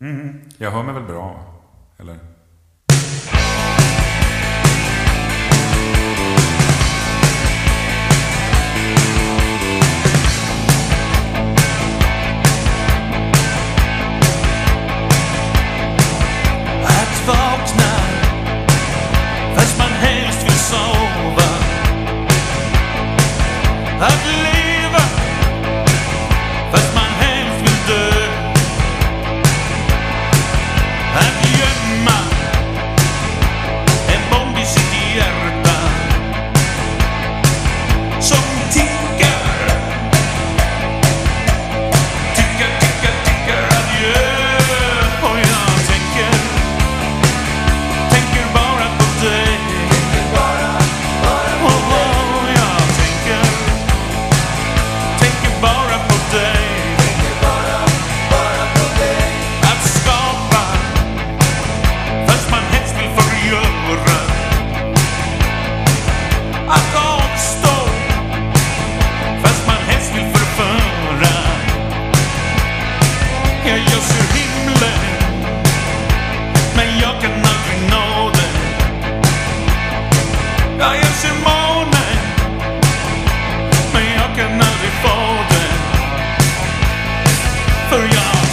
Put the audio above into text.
Mm, jag hör mig väl bra, eller? Att vakna hallelujah